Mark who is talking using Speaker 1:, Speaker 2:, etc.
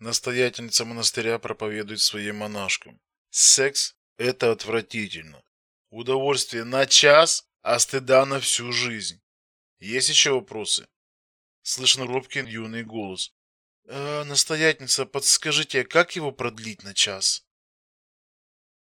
Speaker 1: Настоятельница монастыря проповедует своим монашкам. Секс – это отвратительно. Удовольствие на час, а стыда на всю жизнь. Есть еще вопросы? Слышен робкий юный голос. «Э, настоятельница, подскажите, а как его продлить на час?